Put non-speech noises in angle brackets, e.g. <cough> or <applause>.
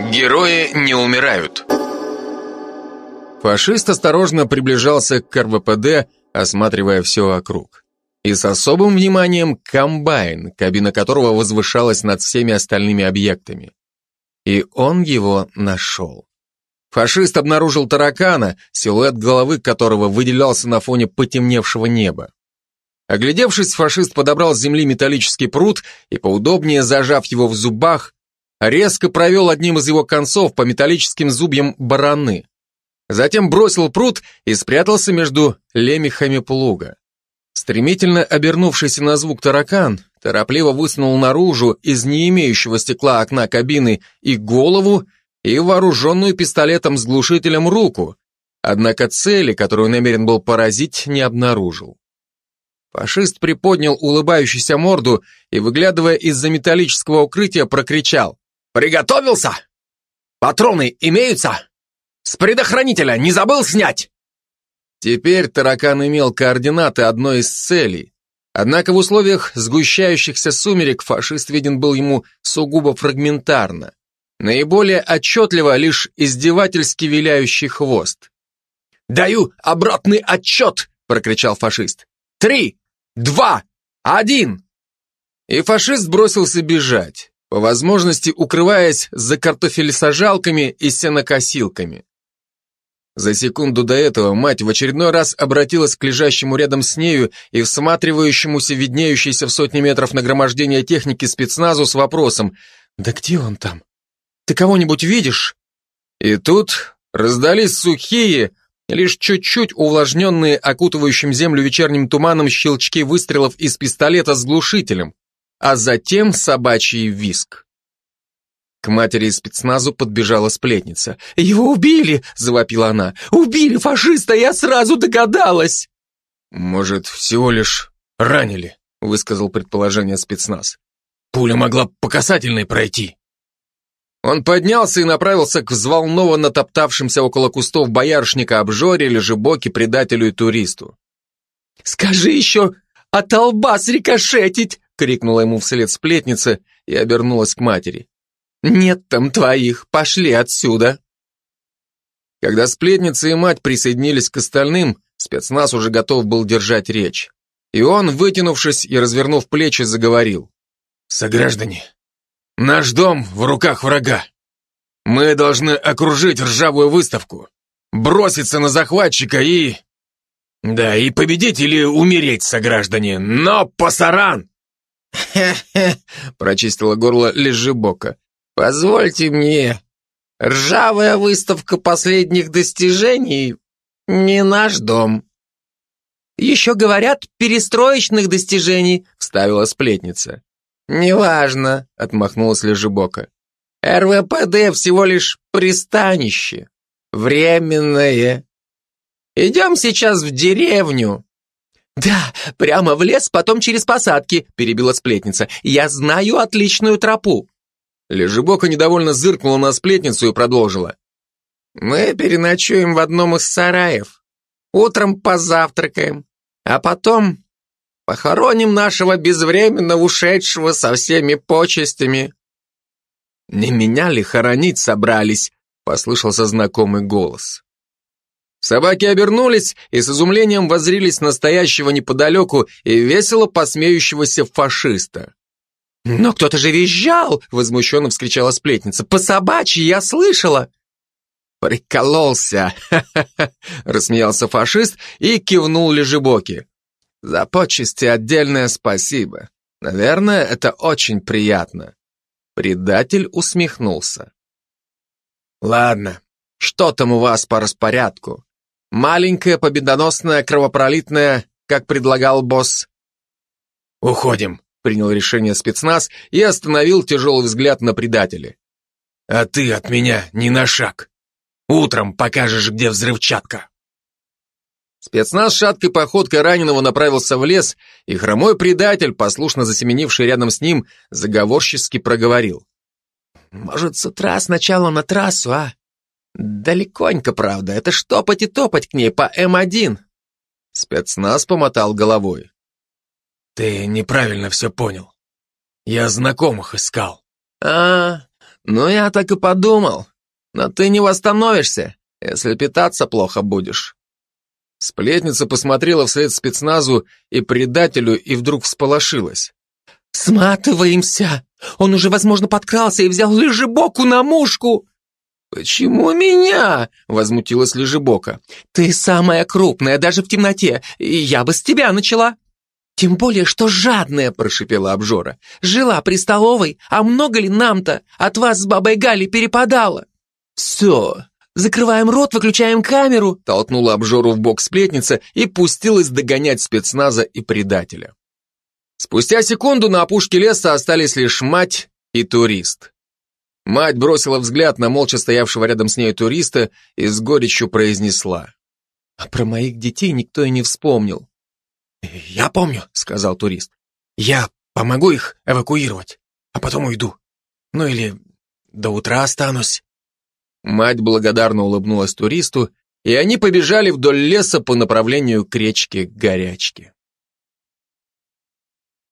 Герои не умирают. Фашист осторожно приближался к РВПД, осматривая все вокруг. И с особым вниманием комбайн, кабина которого возвышалась над всеми остальными объектами. И он его нашел. Фашист обнаружил таракана, силуэт головы которого выделялся на фоне потемневшего неба. Оглядевшись, фашист подобрал с земли металлический пруд и, поудобнее зажав его в зубах, резко провел одним из его концов по металлическим зубьям бараны. Затем бросил пруд и спрятался между лемехами плуга. Стремительно обернувшийся на звук таракан торопливо высунул наружу из не имеющего стекла окна кабины и голову, и вооруженную пистолетом с глушителем руку, однако цели, которую намерен был поразить, не обнаружил. Фашист приподнял улыбающуюся морду и, выглядывая из-за металлического укрытия, прокричал «Приготовился? Патроны имеются?» С предохранителя не забыл снять?» Теперь таракан имел координаты одной из целей. Однако в условиях сгущающихся сумерек фашист виден был ему сугубо фрагментарно. Наиболее отчетливо лишь издевательски виляющий хвост. «Даю обратный отчет!» — прокричал фашист. «Три, два, один!» И фашист бросился бежать, по возможности укрываясь за картофелесажалками и сенокосилками. За секунду до этого мать в очередной раз обратилась к лежащему рядом с нею и всматривающемуся виднеющейся в сотни метров нагромождения техники спецназу с вопросом «Да где он там? Ты кого-нибудь видишь?» И тут раздались сухие, лишь чуть-чуть увлажненные окутывающим землю вечерним туманом щелчки выстрелов из пистолета с глушителем, а затем собачий виск. К матери спецназу подбежала сплетница. «Его убили!» — завопила она. «Убили фашиста! Я сразу догадалась!» «Может, всего лишь ранили?» — высказал предположение спецназ. «Пуля могла по касательной пройти». Он поднялся и направился к взволнованно топтавшимся около кустов боярышника обжоре, лежебоке, предателю и туристу. «Скажи еще, от лба срикошетить!» — крикнула ему вслед сплетница и обернулась к матери. «Нет там твоих, пошли отсюда!» Когда сплетница и мать присоединились к остальным, спецназ уже готов был держать речь. И он, вытянувшись и развернув плечи, заговорил. «Сограждане, наш дом в руках врага. Мы должны окружить ржавую выставку, броситься на захватчика и... Да, и победить или умереть, сограждане, но пасаран!» «Хе-хе», <laughs> — прочистила горло Лежебока. Позвольте мне, ржавая выставка последних достижений не наш дом. Еще говорят, перестроечных достижений, вставила сплетница. Неважно, отмахнулась Лежебока. РВПД всего лишь пристанище, временное. Идем сейчас в деревню. Да, прямо в лес, потом через посадки, перебила сплетница. Я знаю отличную тропу. Лежебока недовольно зыркнула на сплетницу и продолжила. «Мы переночуем в одном из сараев. Утром позавтракаем, а потом похороним нашего безвременно ушедшего со всеми почестями». «Не меня ли хоронить собрались?» — послышался знакомый голос. Собаки обернулись и с изумлением воззрились на стоящего неподалеку и весело посмеющегося фашиста. «Но кто-то же визжал!» — возмущенно вскричала сплетница. «По собачьи я слышала!» «Прикололся!» — рассмеялся фашист и кивнул Лежебоки. «За почести отдельное спасибо. Наверное, это очень приятно». Предатель усмехнулся. «Ладно, что там у вас по распорядку? Маленькая, победоносная, кровопролитная, как предлагал босс?» «Уходим», принял решение спецназ и остановил тяжелый взгляд на предателя. «А ты от меня не на шаг. Утром покажешь, где взрывчатка». Спецназ шаткой походкой раненого направился в лес, и хромой предатель, послушно засеменивший рядом с ним, заговорчески проговорил. «Может, с утра сначала на трассу, а? Далеконько, правда, это ж топать и топать к ней по М1». Спецназ помотал головой. «Ты неправильно все понял. Я знакомых искал». «А, Ну, я так и подумал. Но ты не восстановишься, если питаться плохо будешь. Сплетница посмотрела вслед спецназу и предателю и вдруг всполошилась. «Сматываемся! Он уже, возможно, подкрался и взял лежебоку на мушку!» «Почему меня?» — возмутилась Лежебока. «Ты самая крупная, даже в темноте, я бы с тебя начала!» «Тем более, что жадная!» — прошипела обжора. «Жила при столовой, а много ли нам-то от вас с бабой Гали перепадало?» «Все, закрываем рот, выключаем камеру!» — толкнула обжору в бок сплетница и пустилась догонять спецназа и предателя. Спустя секунду на опушке леса остались лишь мать и турист. Мать бросила взгляд на молча стоявшего рядом с ней туриста и с горечью произнесла. «А про моих детей никто и не вспомнил». «Я помню», — сказал турист. «Я помогу их эвакуировать, а потом уйду. Ну или до утра останусь». Мать благодарно улыбнулась туристу, и они побежали вдоль леса по направлению к речке Горячке.